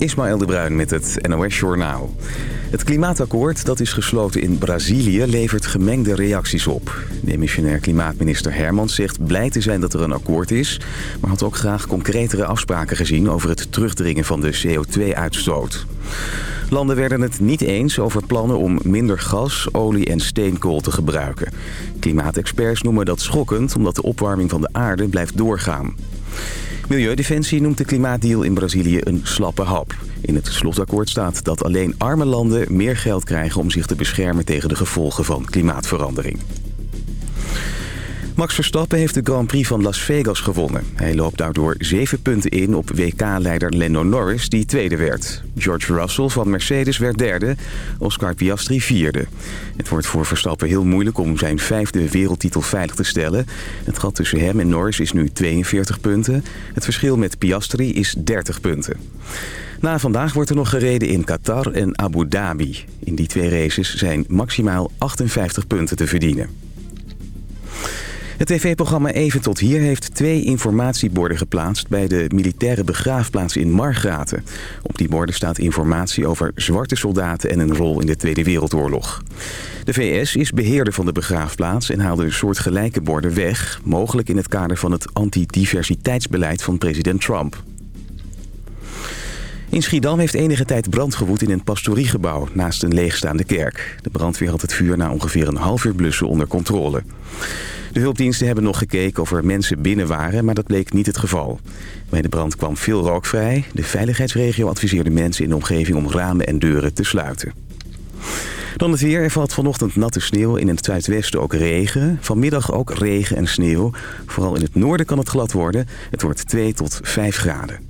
Ismaël de Bruin met het NOS Journaal. Het klimaatakkoord dat is gesloten in Brazilië levert gemengde reacties op. Demissionair klimaatminister Hermans zegt blij te zijn dat er een akkoord is... maar had ook graag concretere afspraken gezien over het terugdringen van de CO2-uitstoot. Landen werden het niet eens over plannen om minder gas, olie en steenkool te gebruiken. Klimaatexperts noemen dat schokkend omdat de opwarming van de aarde blijft doorgaan. Milieudefensie noemt de klimaatdeal in Brazilië een slappe hap. In het slotakkoord staat dat alleen arme landen meer geld krijgen om zich te beschermen tegen de gevolgen van klimaatverandering. Max Verstappen heeft de Grand Prix van Las Vegas gewonnen. Hij loopt daardoor zeven punten in op WK-leider Lando Norris, die tweede werd. George Russell van Mercedes werd derde, Oscar Piastri vierde. Het wordt voor Verstappen heel moeilijk om zijn vijfde wereldtitel veilig te stellen. Het gat tussen hem en Norris is nu 42 punten. Het verschil met Piastri is 30 punten. Na vandaag wordt er nog gereden in Qatar en Abu Dhabi. In die twee races zijn maximaal 58 punten te verdienen. Het tv-programma Even tot hier heeft twee informatieborden geplaatst... bij de militaire begraafplaats in Margraten. Op die borden staat informatie over zwarte soldaten... en een rol in de Tweede Wereldoorlog. De VS is beheerder van de begraafplaats... en haalde soortgelijke borden weg... mogelijk in het kader van het antidiversiteitsbeleid van president Trump. In Schiedam heeft enige tijd brand gewoed in een pastoriegebouw naast een leegstaande kerk. De brandweer had het vuur na ongeveer een half uur blussen onder controle. De hulpdiensten hebben nog gekeken of er mensen binnen waren, maar dat bleek niet het geval. Bij de brand kwam veel rook vrij. De veiligheidsregio adviseerde mensen in de omgeving om ramen en deuren te sluiten. Dan het weer. Er valt vanochtend natte sneeuw. In het zuidwesten ook regen. Vanmiddag ook regen en sneeuw. Vooral in het noorden kan het glad worden. Het wordt 2 tot 5 graden.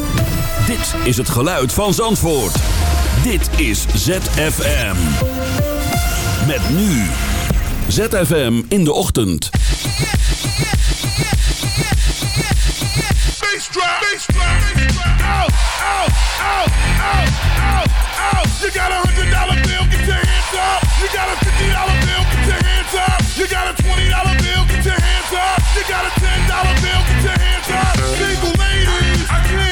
Dit is het geluid van Zandvoort. Dit is ZFM. Met nu. ZFM in de ochtend. You got a hundred dollar up. You got up. You got bill, get your hands up. Single ladies,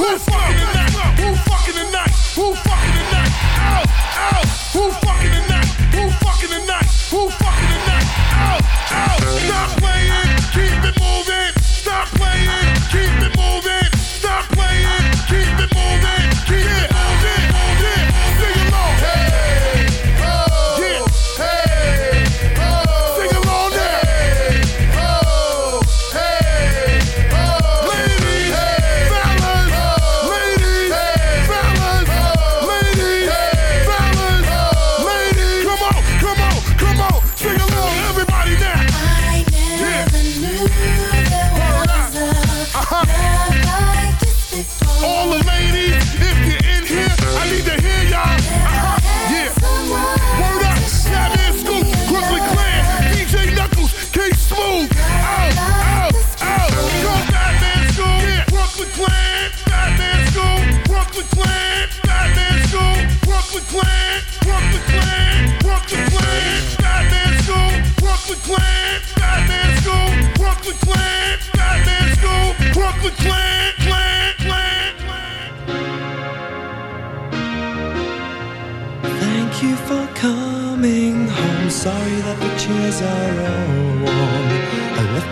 up.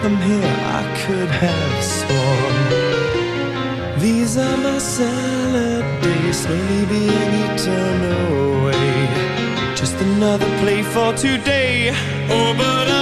I'm here, I could have sworn. These are my salad days, Maybe being away. Just another play for today. Oh, but I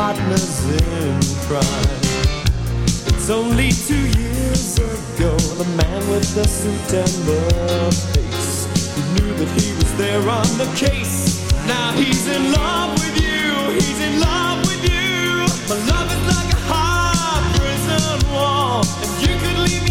partners in crime. It's only two years ago, the man with the suit and the face he knew that he was there on the case. Now he's in love with you, he's in love with you. My love is like a high prison wall, and you could leave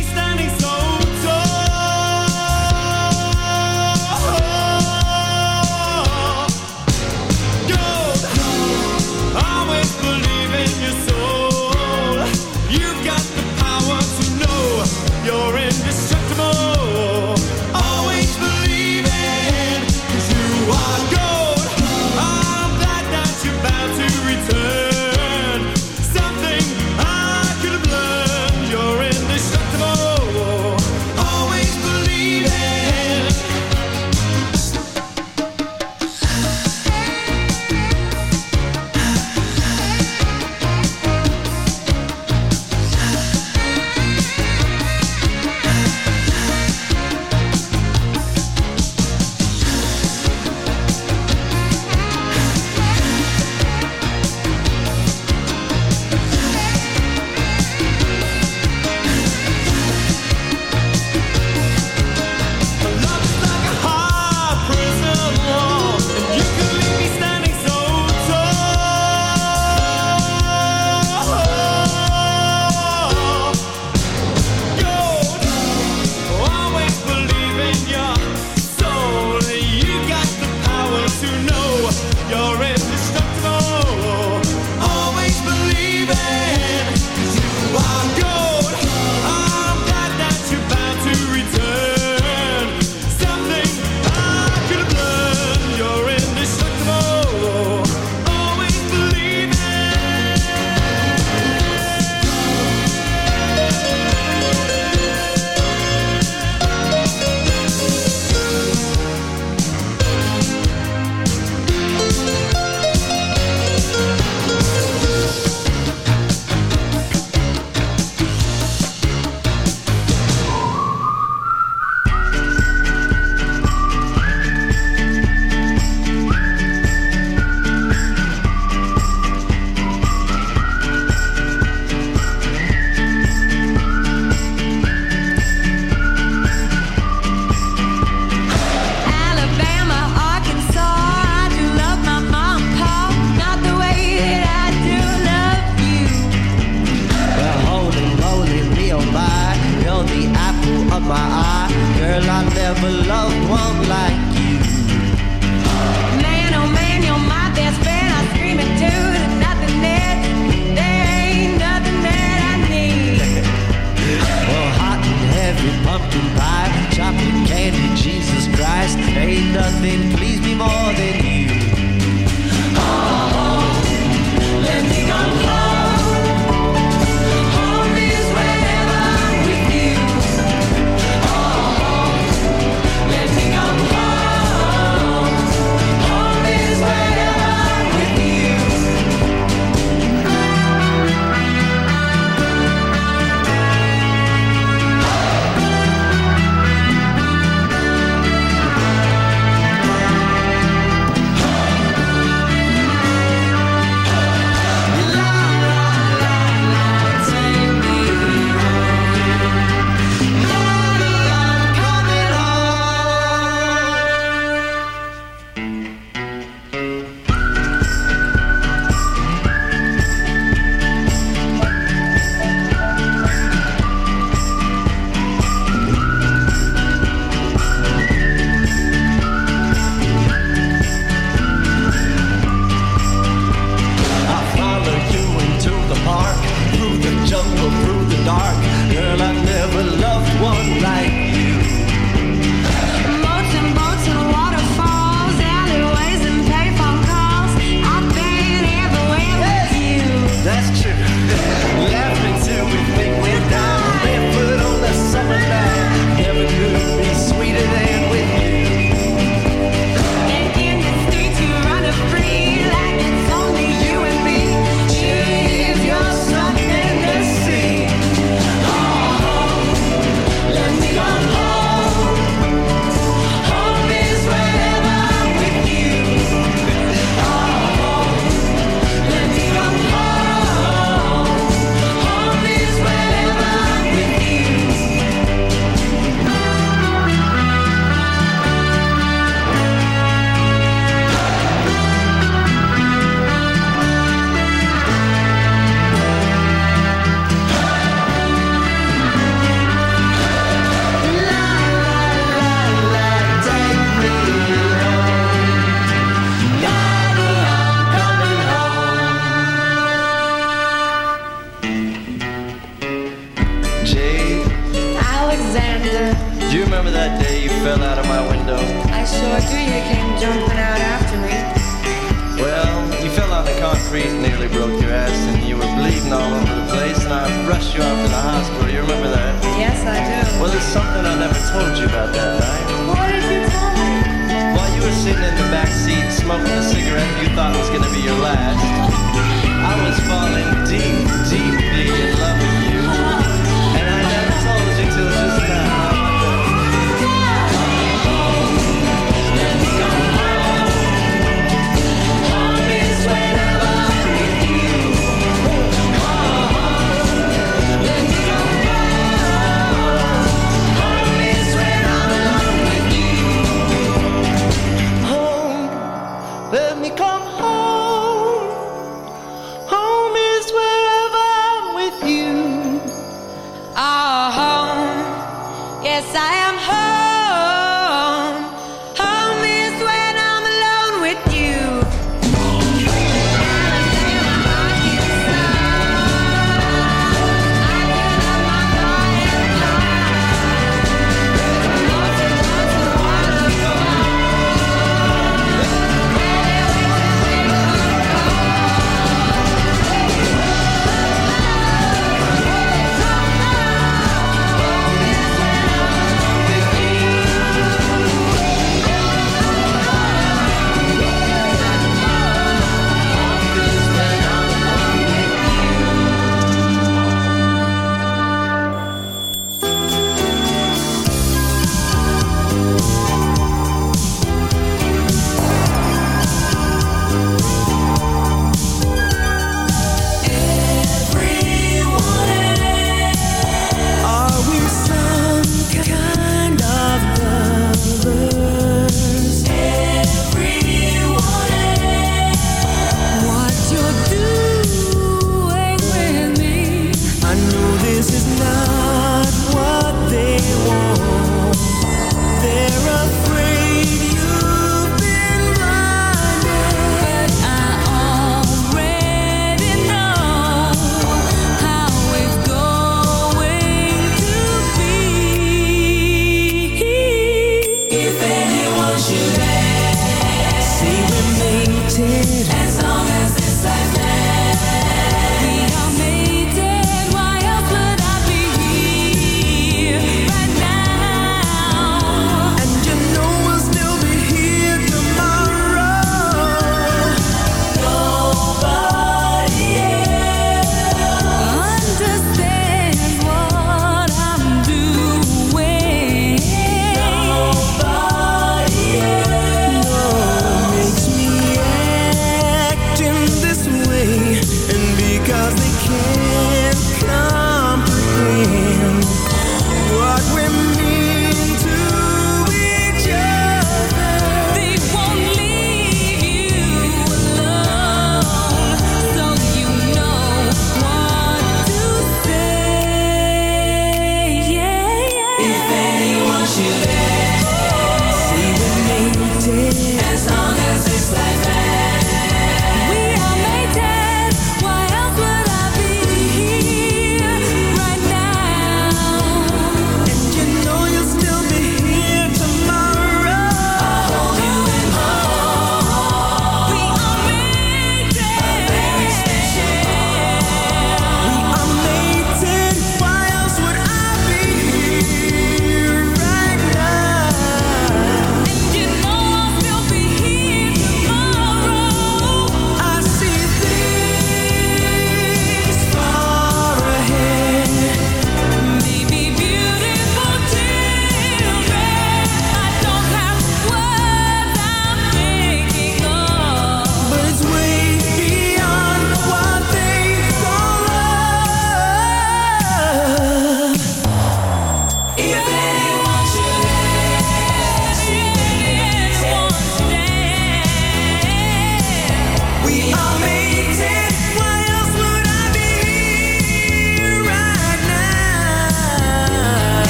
Yes,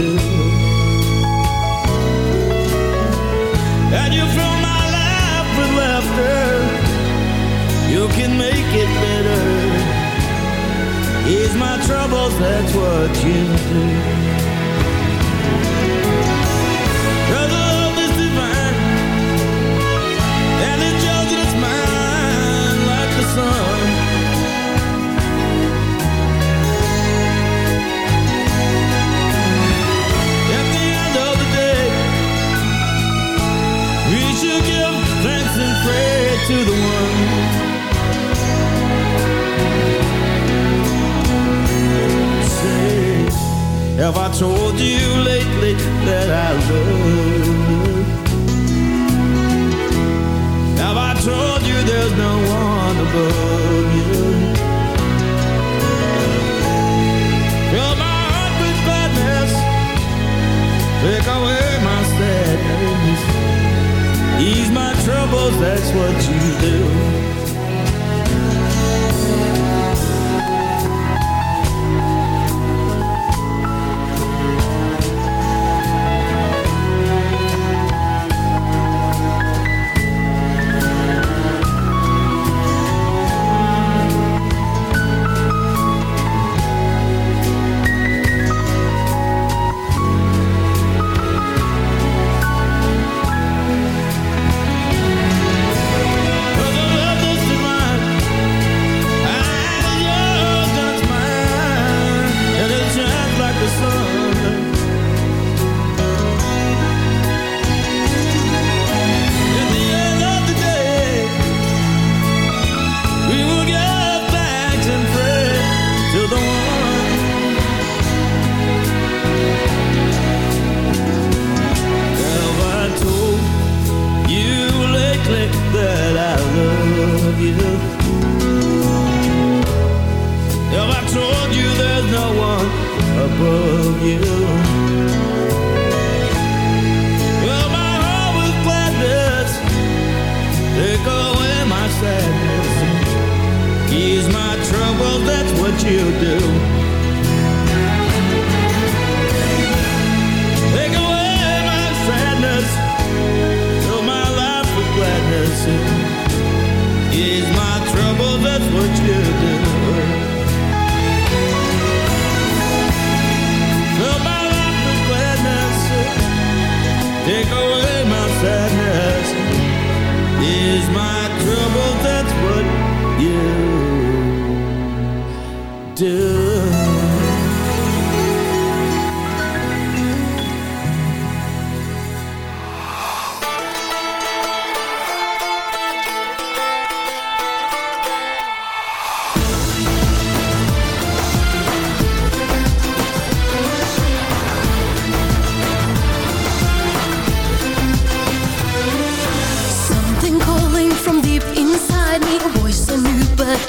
And you fill my life with laughter. You can make it better. Ease my troubles, that's what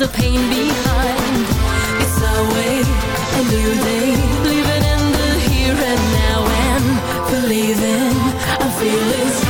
the pain behind. It's our way, a new day, living in the here and now and believing I feel feeling.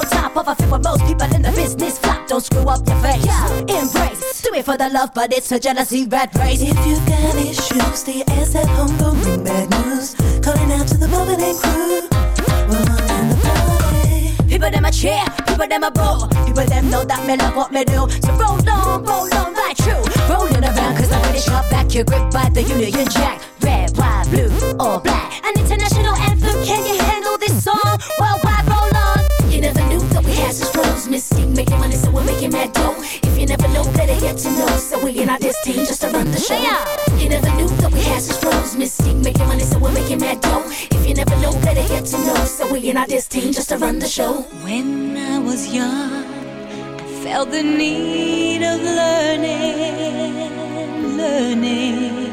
On top of. a fit what most people in the business flop. Don't screw up your face. Yeah, embrace. Do it for the love, but it's a jealousy red race. If you've got issues, stay your ass at home, don't bring bad news. Calling out to the moment and crew. We're on the party. People them a cheer, people them a boo. People them know that me love what me do. So roll on, roll on, right true. Rolling around cause I'm ready sharp back. You're gripped by the Union Jack. Red, white, blue, or black. Flows. Making money, so we're making mad dough. If you never know, better get to know. So we in our this team just to run the show. You never knew that we had such flows. Mystique making money, so we're making mad dough. If you never know, better get to know. So we in our this team just to run the show. When I was young, I felt the need of learning, learning.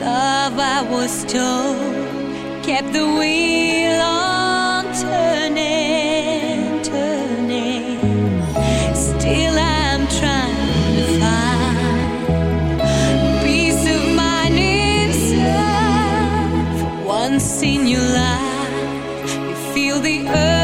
Love, I was told, kept the wheel on turning, once in your life, you feel the urge